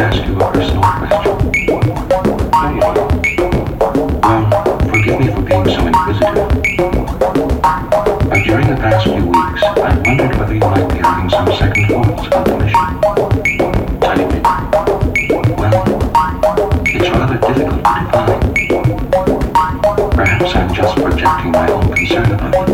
ask you a personal question? Forgive me for being so inquisitive. But during the past few weeks, I wondered whether you might be having some second thoughts about the mission. Tiny bit. Well, it's rather difficult to define. Perhaps I'm just projecting my own concern about it.